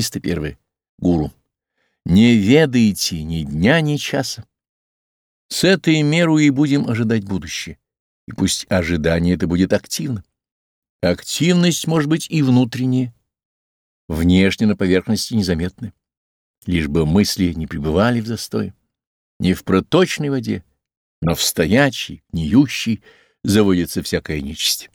301. Гуру. Не ведаете ни дня, ни часа. С этой меру и будем ожидать будущее. И пусть ожидание это будет активно. Активность может быть и внутренняя, внешне на поверхности незаметны. Лишь бы мысли не пребывали в застое, не в проточной воде, но в стоячей, гниющей заводится всякая нечисть.